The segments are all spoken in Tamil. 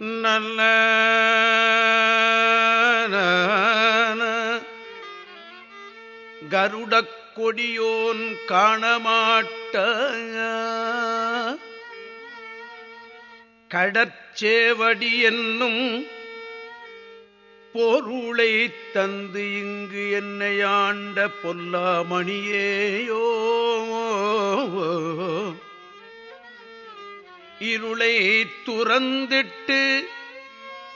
நல்ல கருடக் கொடியோன் காணமாட்ட கடற்சேவடி என்னும் பொருளை தந்து இங்கு என்னை ஆண்ட பொல்லாமணியேயோ. இருளை துறந்திட்டு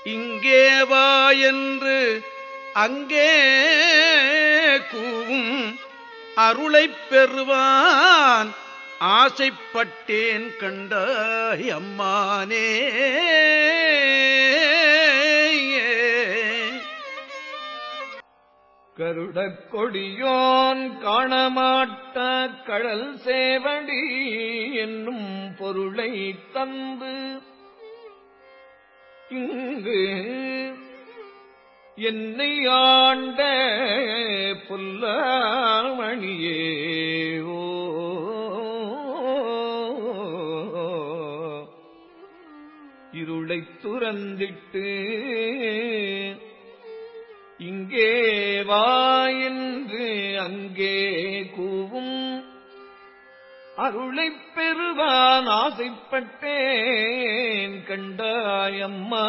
இங்கே வா என்று அங்கே கூவும் அருளைப் பெறுவான். ஆசைப்பட்டேன் கண்டாய் அம்மானே கருடக் கொடியோன் காணமாட்ட கடல் சேவடி என்னும் பொருளை தந்து இங்கு என்னை ஆண்ட புல்லாமணியே. இருளை துறந்திட்டு இங்கே வா என்று அங்கே அருளை பெறுவான் ஆசைப்பட்டேன் கண்டாயம்மா.